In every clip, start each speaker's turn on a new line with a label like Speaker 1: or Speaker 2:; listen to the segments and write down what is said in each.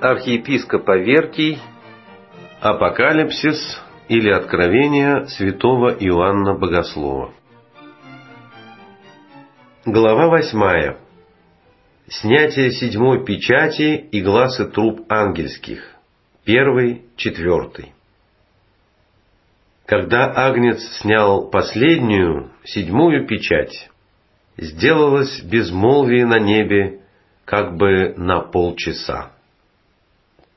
Speaker 1: Архиепископ Аверкий Апокалипсис или Откровение святого Иоанна Богослова Глава восьмая Снятие седьмой печати и глазы труб ангельских. Первый, четвертый. Когда Агнец снял последнюю, седьмую печать, сделалось безмолвие на небе как бы на полчаса.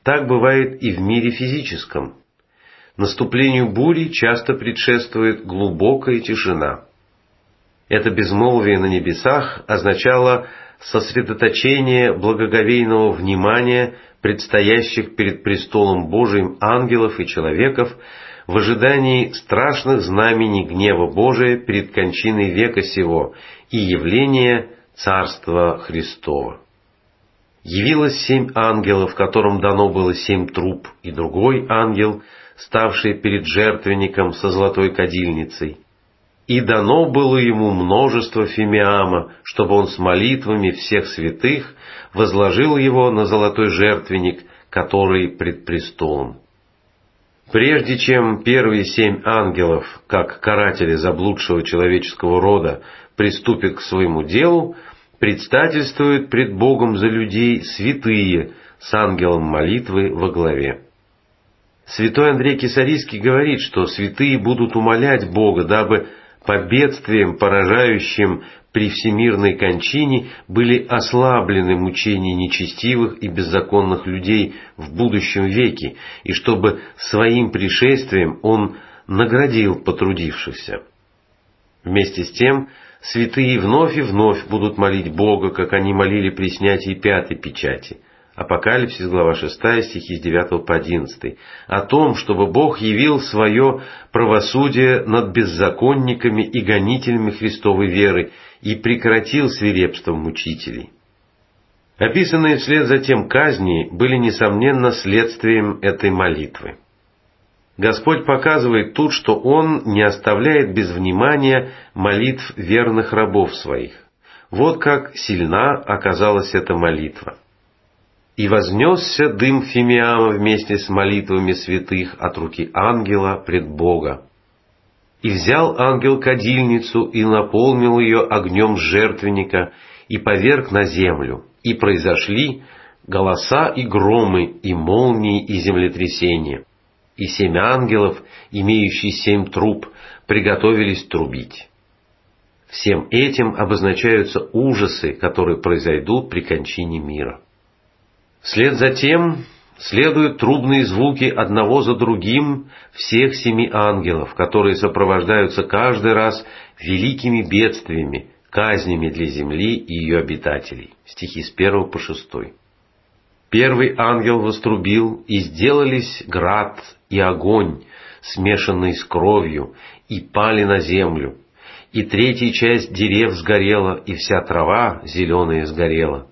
Speaker 1: Так бывает и в мире физическом. Наступлению бури часто предшествует глубокая тишина. Это безмолвие на небесах означало сосредоточение благоговейного внимания предстоящих перед престолом Божиим ангелов и человеков в ожидании страшных знамений гнева Божия перед кончиной века сего и явления Царства Христова. Явилось семь ангелов, которым дано было семь труб, и другой ангел, ставший перед жертвенником со золотой кадильницей, и дано было ему множество фимиама, чтобы он с молитвами всех святых возложил его на золотой жертвенник, который пред престолом. Прежде чем первые семь ангелов, как каратели заблудшего человеческого рода, приступят к своему делу, предстательствуют пред Богом за людей святые с ангелом молитвы во главе. Святой Андрей Кисарийский говорит, что святые будут умолять Бога, дабы по бедствиям, поражающим при всемирной кончине, были ослаблены мучения нечестивых и беззаконных людей в будущем веке, и чтобы своим пришествием Он наградил потрудившихся. Вместе с тем, святые вновь и вновь будут молить Бога, как они молили при снятии пятой печати – Апокалипсис, глава 6, стихи с 9 по 11, о том, чтобы Бог явил свое правосудие над беззаконниками и гонителями Христовой веры и прекратил свирепство мучителей. Описанные вслед за тем казни были, несомненно, следствием этой молитвы. Господь показывает тут, что Он не оставляет без внимания молитв верных рабов своих. Вот как сильна оказалась эта молитва. И вознесся дым фимиама вместе с молитвами святых от руки ангела пред Бога. И взял ангел кадильницу и наполнил ее огнем жертвенника и поверг на землю. И произошли голоса и громы, и молнии, и землетрясения. И семь ангелов, имеющие семь труб, приготовились трубить. Всем этим обозначаются ужасы, которые произойдут при кончине мира. Вслед за тем следуют трубные звуки одного за другим всех семи ангелов, которые сопровождаются каждый раз великими бедствиями, казнями для земли и ее обитателей. Стихи с 1 по 6. Первый ангел вострубил, и сделались град и огонь, смешанный с кровью, и пали на землю. И третья часть дерев сгорела, и вся трава зеленая сгорела.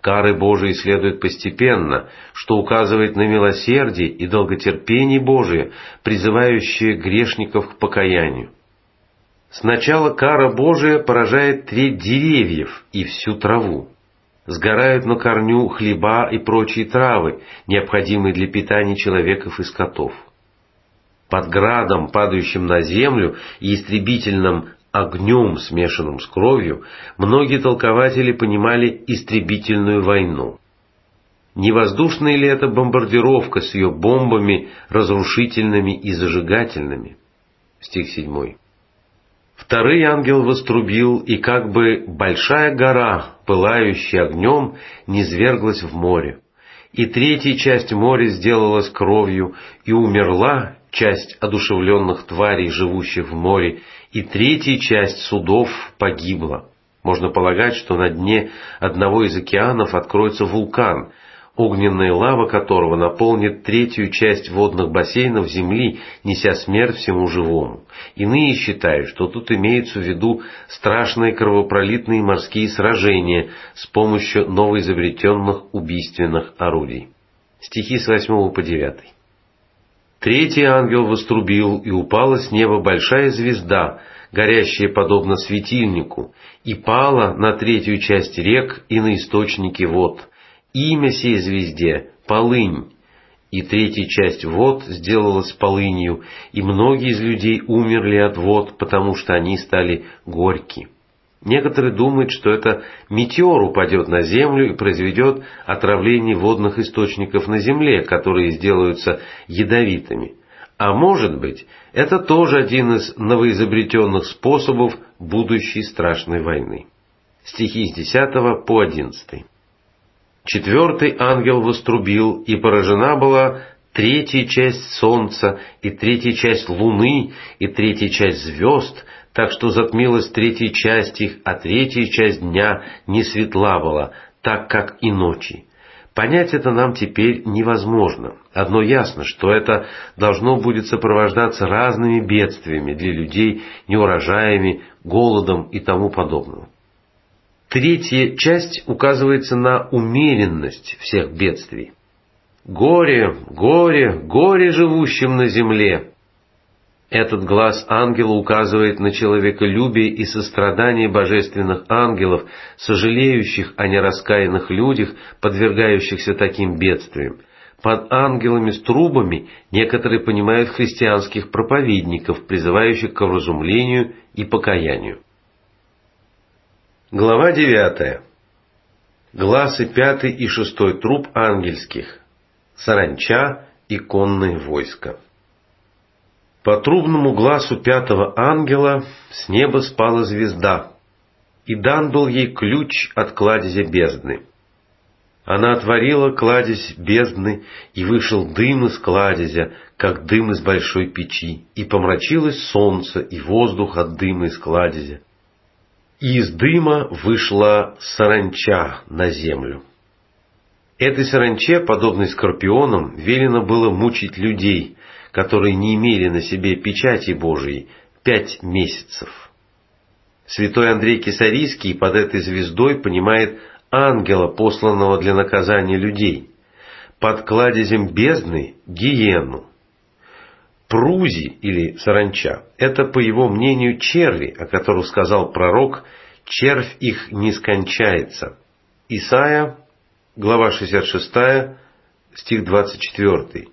Speaker 1: Кары Божии следуют постепенно, что указывает на милосердие и долготерпение Божие, призывающее грешников к покаянию. Сначала кара Божия поражает треть деревьев и всю траву. Сгорают на корню хлеба и прочие травы, необходимые для питания человеков и скотов. Под градом, падающим на землю и истребительным огнем, смешанным с кровью, многие толкователи понимали истребительную войну. Не воздушная ли это бомбардировка с ее бомбами, разрушительными и зажигательными? Стих 7. Второй ангел вострубил, и как бы большая гора, пылающая огнем, низверглась в море. И третья часть моря сделалась кровью, и умерла часть одушевленных тварей, живущих в море, и третья часть судов погибла. Можно полагать, что на дне одного из океанов откроется вулкан, огненная лава которого наполнит третью часть водных бассейнов Земли, неся смерть всему живому. Иные считают, что тут имеются в виду страшные кровопролитные морские сражения с помощью новоизобретенных убийственных орудий. Стихи с 8 по 9. Третий ангел вострубил, и упала с неба большая звезда, горящее подобно светильнику, и пало на третью часть рек и на источники вод. Имя сей звезде — полынь. И третья часть вод сделалась полынью, и многие из людей умерли от вод, потому что они стали горьки. Некоторые думают, что это метеор упадет на землю и произведет отравление водных источников на земле, которые сделаются ядовитыми. А может быть, это тоже один из новоизобретенных способов будущей страшной войны. Стихи с 10 по 11. Четвертый ангел вострубил, и поражена была третья часть солнца, и третья часть луны, и третья часть звезд, так что затмилась третья часть их, а третья часть дня не светла была, так как и ночи. Понять это нам теперь невозможно. Одно ясно, что это должно будет сопровождаться разными бедствиями для людей, неурожаями, голодом и тому подобное. Третья часть указывается на умеренность всех бедствий. Горе, горе, горе живущим на земле. Этот глаз ангела указывает на человеколюбие и сострадание божественных ангелов, сожалеющих о нераскаянных людях, подвергающихся таким бедствиям. Под ангелами с трубами некоторые понимают христианских проповедников, призывающих к вразумлению и покаянию. Глава 9. Глазы пятый и шестой труп ангельских. Саранча и конные войска. По трубному глазу пятого ангела с неба спала звезда, и дан был ей ключ от кладезя бездны. Она отворила кладезь бездны, и вышел дым из кладезя, как дым из большой печи, и помрачилось солнце и воздух от дыма из кладезя и из дыма вышла саранча на землю. Этой саранче, подобной скорпионам, велено было мучить людей, которые не имели на себе печати Божией, пять месяцев. Святой Андрей Кисарийский под этой звездой понимает ангела, посланного для наказания людей, под кладезем бездны – гиену, Прузи или саранча – это, по его мнению, черви, о которых сказал пророк, червь их не скончается. Исайя, глава 66, стих 24.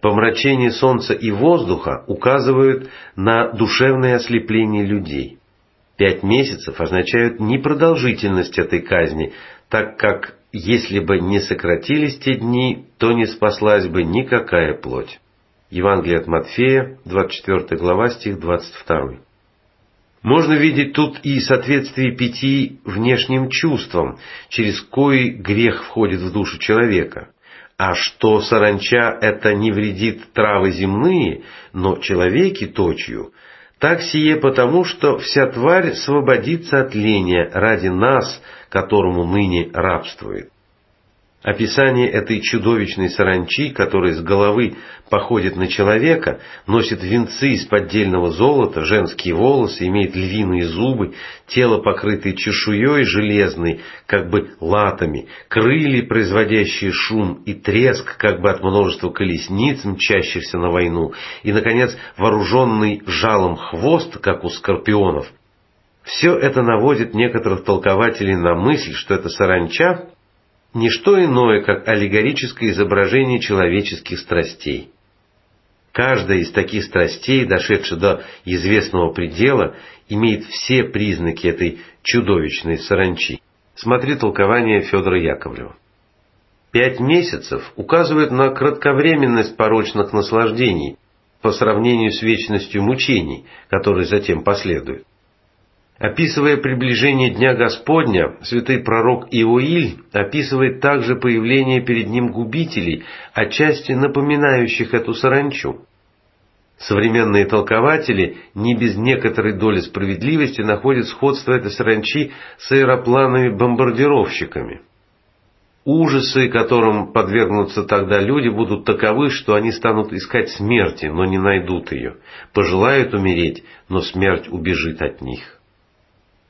Speaker 1: Помрачение солнца и воздуха указывают на душевное ослепление людей. Пять месяцев означают непродолжительность этой казни, так как если бы не сократились те дни, то не спаслась бы никакая плоть. Евангелие от Матфея, 24 глава, стих 22. Можно видеть тут и соответствие пяти внешним чувствам, через кои грех входит в душу человека. А что саранча это не вредит травы земные, но человеки точью, так сие потому, что вся тварь освободится от ления ради нас, которому ныне рабствует. Описание этой чудовищной саранчи, которая с головы походит на человека, носит венцы из поддельного золота, женские волосы, имеет львиные зубы, тело покрытое чешуей железной, как бы латами, крылья, производящие шум и треск, как бы от множества колесниц, мчащихся на войну, и, наконец, вооруженный жалом хвост, как у скорпионов. Все это наводит некоторых толкователей на мысль, что эта саранча не что иное, как аллегорическое изображение человеческих страстей. Каждая из таких страстей, дошедшая до известного предела, имеет все признаки этой чудовищной саранчи. Смотри толкование Федора Яковлева. Пять месяцев указывают на кратковременность порочных наслаждений по сравнению с вечностью мучений, которые затем последуют. Описывая приближение Дня Господня, святый пророк Иоиль описывает также появление перед ним губителей, отчасти напоминающих эту саранчу. Современные толкователи не без некоторой доли справедливости находят сходство этой саранчи с аэропланами-бомбардировщиками. Ужасы, которым подвергнутся тогда люди, будут таковы, что они станут искать смерти, но не найдут ее, пожелают умереть, но смерть убежит от них.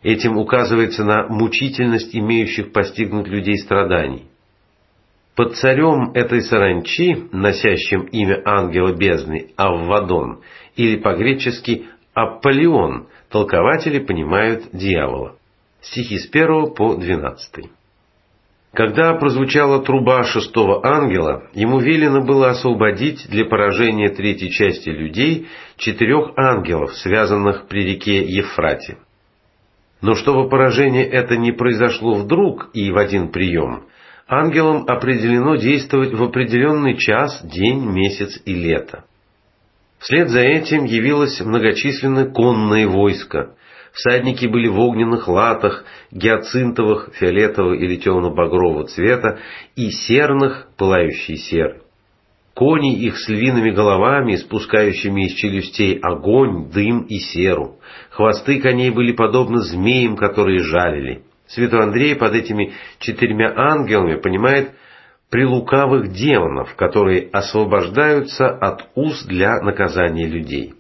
Speaker 1: Этим указывается на мучительность имеющих постигнуть людей страданий. Под царем этой саранчи, носящим имя ангела бездны Аввадон, или по-гречески Аполеон, толкователи понимают дьявола. Стихи с 1 по 12. Когда прозвучала труба шестого ангела, ему велено было освободить для поражения третьей части людей четырех ангелов, связанных при реке Ефрате. Но чтобы поражение это не произошло вдруг и в один прием, ангелам определено действовать в определенный час, день, месяц и лето. Вслед за этим явилось многочисленное конное войско, Всадники были в огненных латах, гиацинтовых, фиолетового или темно-багрового цвета и серных, пылающий сер. Кони их с львиными головами, спускающими из челюстей огонь, дым и серу. Хвосты коней были подобны змеям, которые жалили. Святой Андрей под этими четырьмя ангелами понимает прилукавых демонов, которые освобождаются от уз для наказания людей.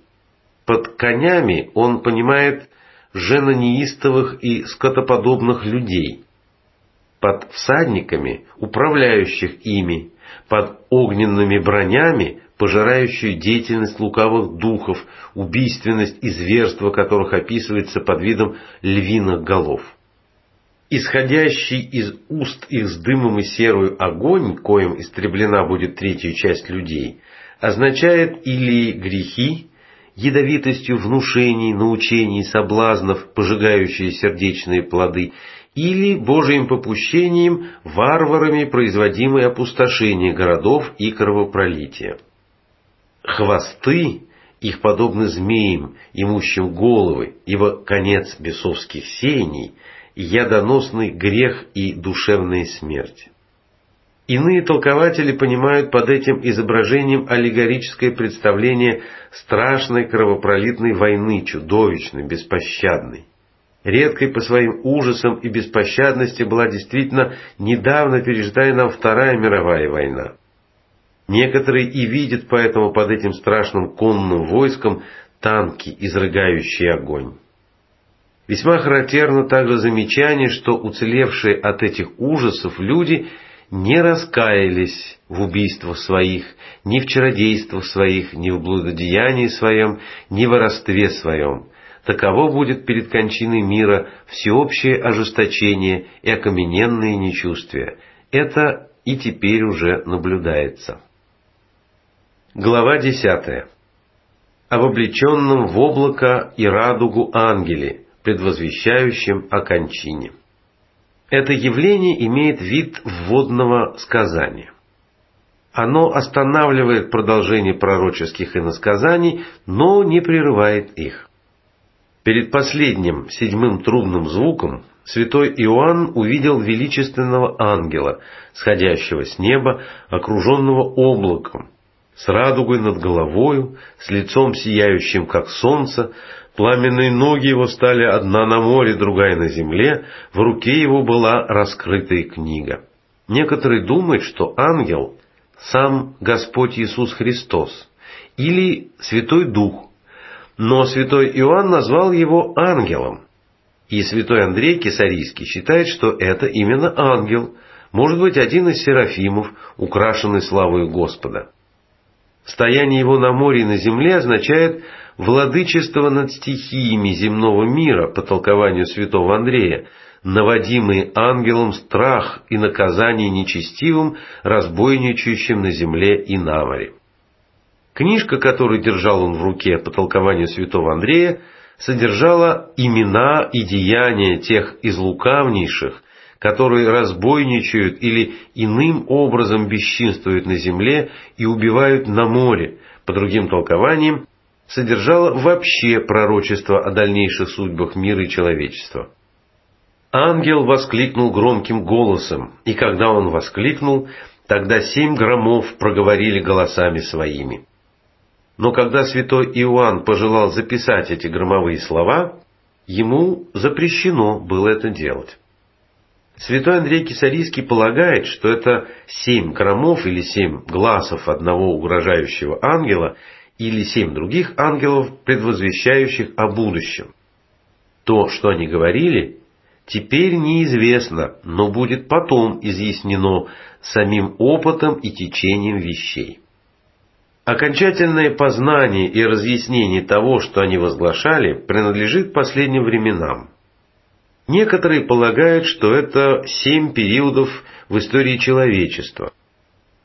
Speaker 1: Под конями он понимает женонеистовых и скотоподобных людей, под всадниками, управляющих ими, под огненными бронями, пожирающую деятельность лукавых духов, убийственность и зверство которых описывается под видом львиных голов. Исходящий из уст их с дымом и серую огонь, коим истреблена будет третья часть людей, означает или грехи, ядовитостью внушений, научений, соблазнов, пожигающие сердечные плоды, или Божьим попущением варварами производимое опустошение городов и кровопролитие. Хвосты их подобны змеям, имущим головы, ибо конец бесовских сеяний – ядоносный грех и душевная смерть. Иные толкователи понимают под этим изображением аллегорическое представление страшной кровопролитной войны, чудовищной, беспощадной. Редкой по своим ужасам и беспощадности была действительно недавно пережитая нам Вторая мировая война. Некоторые и видят поэтому под этим страшным конным войском танки, изрыгающие огонь. Весьма характерно также замечание, что уцелевшие от этих ужасов люди – не раскаялись в убийствах своих, ни в чародействах своих, ни в блудодеянии своем, ни в воровстве своем. Таково будет перед кончиной мира всеобщее ожесточение и окамененные нечувствия. Это и теперь уже наблюдается. Глава десятая. Об облеченном в облако и радугу ангеле, предвозвещающем о кончине. Это явление имеет вид вводного сказания. Оно останавливает продолжение пророческих иносказаний, но не прерывает их. Перед последним, седьмым трубным звуком, святой Иоанн увидел величественного ангела, сходящего с неба, окруженного облаком, с радугой над головою, с лицом сияющим, как солнце, Пламенные ноги его стали одна на море, другая на земле, в руке его была раскрытая книга. Некоторые думают, что ангел – сам Господь Иисус Христос или Святой Дух, но святой Иоанн назвал его ангелом. И святой Андрей Кесарийский считает, что это именно ангел, может быть, один из серафимов, украшенный славой Господа. Стояние его на море и на земле означает владычество над стихиями земного мира, по толкованию святого Андрея, наводимый ангелом страх и наказание нечестивым, разбойничающим на земле и на море. Книжка, которую держал он в руке по толкованию святого Андрея, содержала имена и деяния тех из лукавнейших, которые разбойничают или иным образом бесчинствуют на земле и убивают на море, по другим толкованиям, содержала вообще пророчество о дальнейших судьбах мира и человечества. Ангел воскликнул громким голосом, и когда он воскликнул, тогда семь громов проговорили голосами своими. Но когда святой Иоанн пожелал записать эти громовые слова, ему запрещено было это делать. Святой Андрей Кисарийский полагает, что это семь громов или семь глазов одного угрожающего ангела или семь других ангелов, предвозвещающих о будущем. То, что они говорили, теперь неизвестно, но будет потом изъяснено самим опытом и течением вещей. Окончательное познание и разъяснение того, что они возглашали, принадлежит последним временам. Некоторые полагают, что это семь периодов в истории человечества.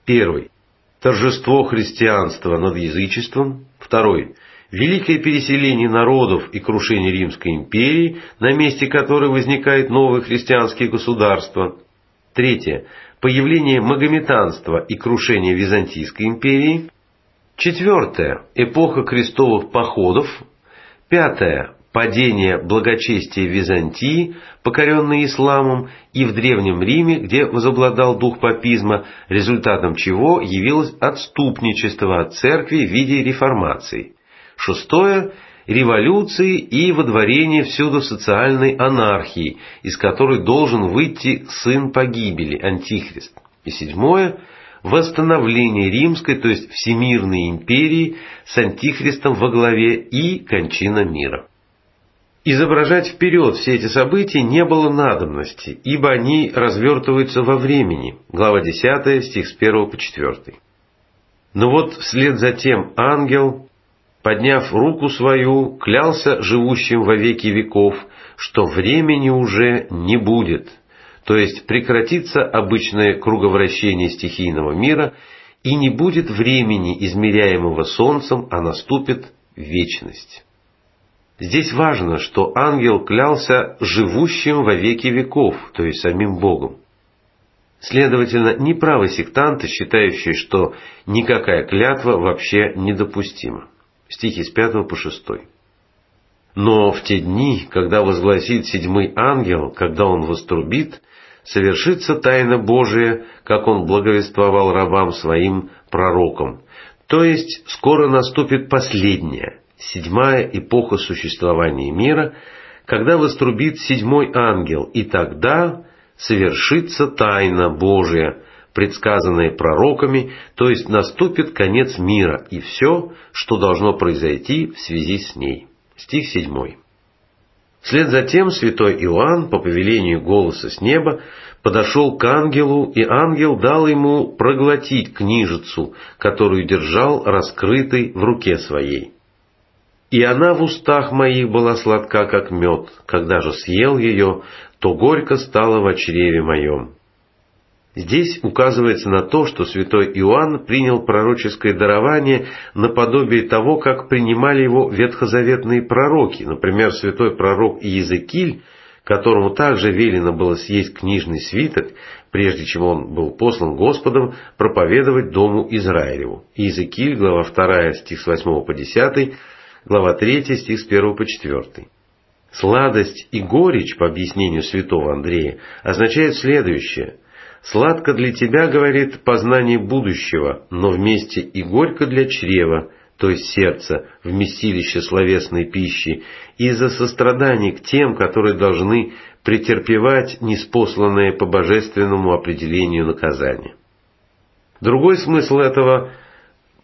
Speaker 1: Первый – торжество христианства над язычеством. Второй – великое переселение народов и крушение Римской империи, на месте которой возникает новое христианские государства. Третье – появление магометанства и крушение Византийской империи. Четвертое – эпоха крестовых походов. Пятое падение благочестия Византии, покоренной исламом, и в Древнем Риме, где возобладал дух папизма, результатом чего явилось отступничество от церкви в виде реформации. Шестое – революции и водворение всюду социальной анархии, из которой должен выйти сын погибели, Антихрист. И седьмое – восстановление римской, то есть всемирной империи с Антихристом во главе и кончина мира. Изображать вперед все эти события не было надобности, ибо они развертываются во времени. Глава 10, стих с 1 по 4. Но вот вслед за тем ангел, подняв руку свою, клялся живущим во веки веков, что времени уже не будет, то есть прекратится обычное круговращение стихийного мира, и не будет времени, измеряемого солнцем, а наступит вечность. Здесь важно, что ангел клялся живущим во веки веков, то есть самим Богом. Следовательно, неправы сектанты, считающие, что никакая клятва вообще недопустима. Стихи с 5 по 6. Но в те дни, когда возгласит седьмой ангел, когда он вострубит, совершится тайна Божия, как он благовествовал рабам своим пророкам. То есть скоро наступит последняя, седьмая эпоха существования мира, когда вострубит седьмой ангел, и тогда совершится тайна Божия, предсказанная пророками, то есть наступит конец мира и все, что должно произойти в связи с ней. Стих 7. Вслед за тем святой Иоанн по повелению голоса с неба подошел к ангелу, и ангел дал ему проглотить книжицу, которую держал раскрытой в руке своей. И она в устах моих была сладка, как мед. Когда же съел ее, то горько стало в чреве моем. Здесь указывается на то, что святой Иоанн принял пророческое дарование наподобие того, как принимали его ветхозаветные пророки, например, святой пророк Иезекииль, которому также велено было съесть книжный свиток, прежде чем он был послан Господом проповедовать Дому Израилеву. Иезекииль, глава 2, стих с 8 по 10, глава 3, стих с 1 по 4. Сладость и горечь, по объяснению святого Андрея, означают следующее. «Сладко для тебя, — говорит, — познание будущего, но вместе и горько для чрева, то есть сердца, вместилище словесной пищи, из-за состраданий к тем, которые должны претерпевать неспосланное по божественному определению наказание». Другой смысл этого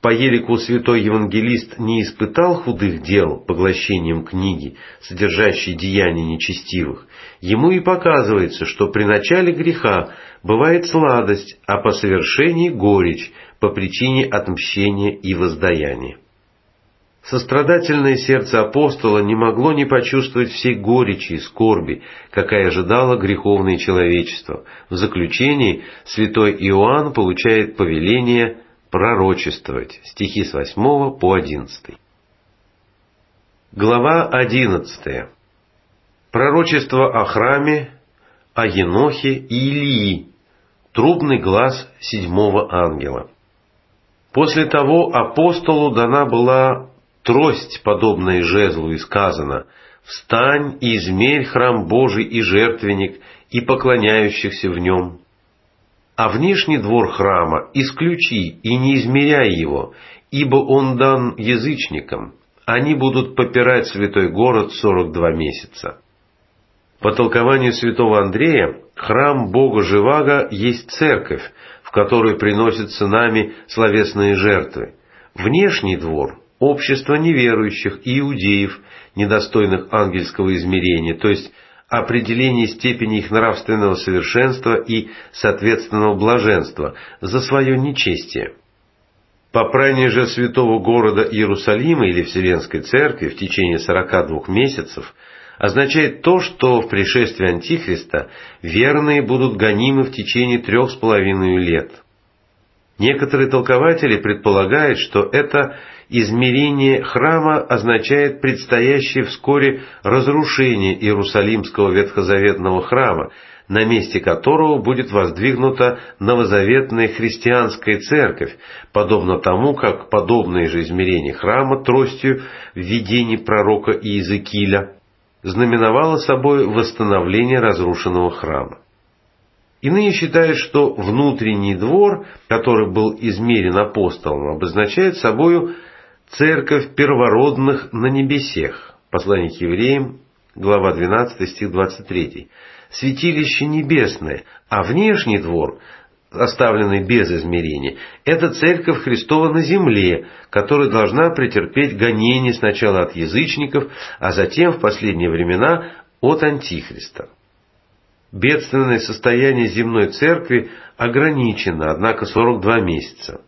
Speaker 1: по елику святой евангелист не испытал худых дел поглощением книги, содержащей деяния нечестивых, ему и показывается, что при начале греха бывает сладость, а по совершении горечь по причине отмщения и воздаяния. Сострадательное сердце апостола не могло не почувствовать всей горечи и скорби, какая ожидала греховное человечество. В заключении святой Иоанн получает повеление пророчествовать. Стихи с 8 по 11. Глава 11. Пророчество о храме, о Енохе и Илии. Трубный глаз седьмого ангела. После того апостолу дана была трость, подобная жезлу, и сказано «Встань и измерь храм Божий и жертвенник, и поклоняющихся в нем, а внешний двор храма исключи и не измеряй его, ибо он дан язычникам. Они будут попирать святой город сорок два месяца. По толкованию святого Андрея, храм Бога Живаго есть церковь, в которой приносятся нами словесные жертвы. Внешний двор – общество неверующих и иудеев, недостойных ангельского измерения, то есть определение степени их нравственного совершенства и соответственного блаженства за свое нечестие. Попрание же святого города Иерусалима или Вселенской Церкви в течение 42 месяцев означает то, что в пришествии Антихриста верные будут гонимы в течение трех с половиной лет. Некоторые толкователи предполагают, что это измерение храма означает предстоящее вскоре разрушение Иерусалимского ветхозаветного храма, на месте которого будет воздвигнута новозаветная христианская церковь, подобно тому, как подобное же измерение храма тростью в видении пророка Иезекииля знаменовало собой восстановление разрушенного храма. Иные считают, что внутренний двор, который был измерен апостолом, обозначает собою церковь первородных на небесех. Послание к евреям, глава 12, стих 23. Святилище небесное, а внешний двор, оставленный без измерения, это церковь Христова на земле, которая должна претерпеть гонение сначала от язычников, а затем в последние времена от Антихриста. Бедственное состояние земной церкви ограничено, однако 42 месяца.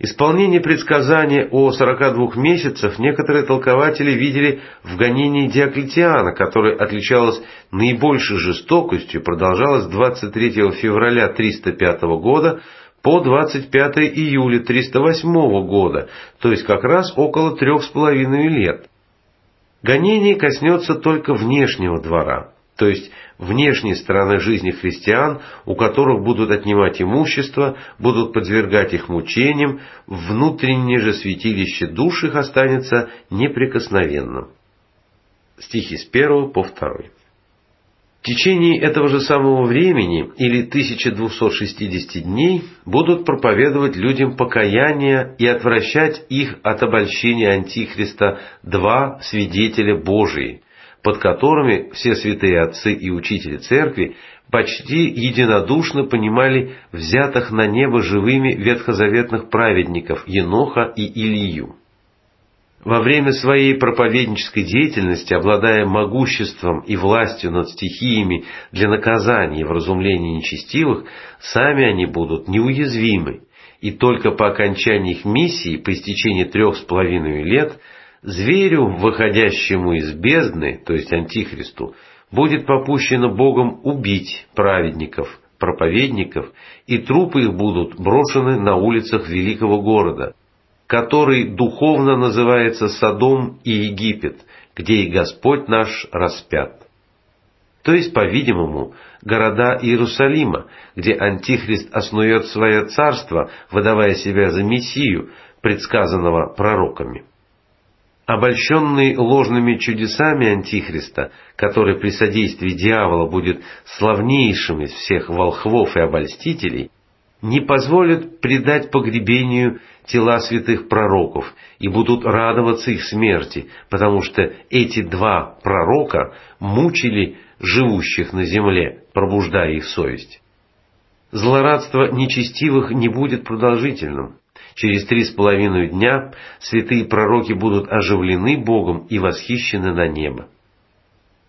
Speaker 1: Исполнение предсказания о 42 месяцах некоторые толкователи видели в гонении Диоклетиана, которое отличалось наибольшей жестокостью, продолжалось с 23 февраля 305 года по 25 июля 308 года, то есть как раз около трех с половиной лет. Гонение коснется только внешнего двора то есть внешней стороны жизни христиан, у которых будут отнимать имущество, будут подвергать их мучениям, внутреннее же святилище душ их останется неприкосновенным. Стихи с 1 по 2. В течение этого же самого времени, или 1260 дней, будут проповедовать людям покаяние и отвращать их от обольщения Антихриста два свидетеля Божии – под которыми все святые отцы и учители церкви почти единодушно понимали взятых на небо живыми ветхозаветных праведников Еноха и Илию. Во время своей проповеднической деятельности, обладая могуществом и властью над стихиями для наказания и вразумления нечестивых, сами они будут неуязвимы, и только по окончании их миссии, по истечении трех с половиной лет – Зверю, выходящему из бездны, то есть Антихристу, будет попущено Богом убить праведников, проповедников, и трупы их будут брошены на улицах великого города, который духовно называется Содом и Египет, где и Господь наш распят. То есть, по-видимому, города Иерусалима, где Антихрист основет свое царство, выдавая себя за Мессию, предсказанного пророками обольщенный ложными чудесами Антихриста, который при содействии дьявола будет славнейшим из всех волхвов и обольстителей, не позволят предать погребению тела святых пророков и будут радоваться их смерти, потому что эти два пророка мучили живущих на земле, пробуждая их совесть. Злорадство нечестивых не будет продолжительным. Через три с половиной дня святые пророки будут оживлены Богом и восхищены на небо.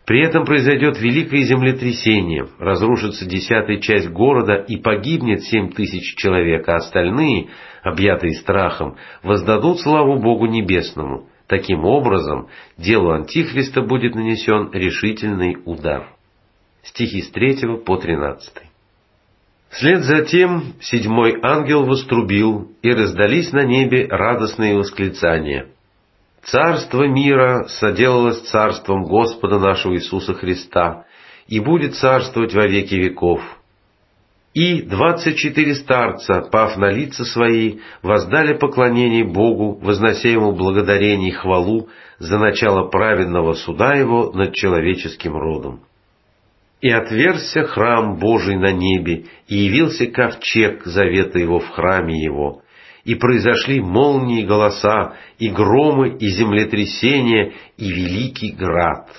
Speaker 1: При этом произойдет великое землетрясение, разрушится десятая часть города и погибнет семь тысяч человек, а остальные, объятые страхом, воздадут славу Богу Небесному. Таким образом, делу Антихриста будет нанесен решительный удар. Стихи с 3 по 13. Вслед за тем седьмой ангел вострубил, и раздались на небе радостные восклицания. Царство мира соделалось царством Господа нашего Иисуса Христа, и будет царствовать во веки веков. И двадцать четыре старца, пав на лица свои, воздали поклонение Богу, вознося Ему благодарение и хвалу за начало праведного суда Его над человеческим родом. И отверзся храм Божий на небе, и явился ковчег завета его в храме его. И произошли молнии голоса, и громы, и землетрясения, и великий град.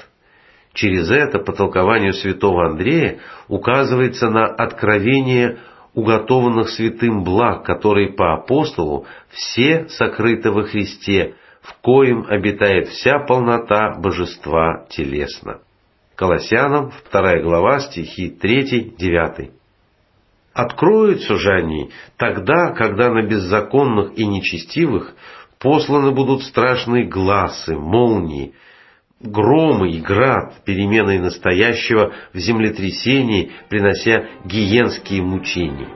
Speaker 1: Через это, по толкованию святого Андрея, указывается на откровение уготованных святым благ, которые по апостолу все сокрыты во Христе, в коем обитает вся полнота божества телесно. Колоссянам, 2 глава, стихи 3-9. Откроются же они тогда, когда на беззаконных и нечестивых посланы будут страшные глазы, молнии, громы и град, переменой настоящего в землетрясении, принося гиенские мучения.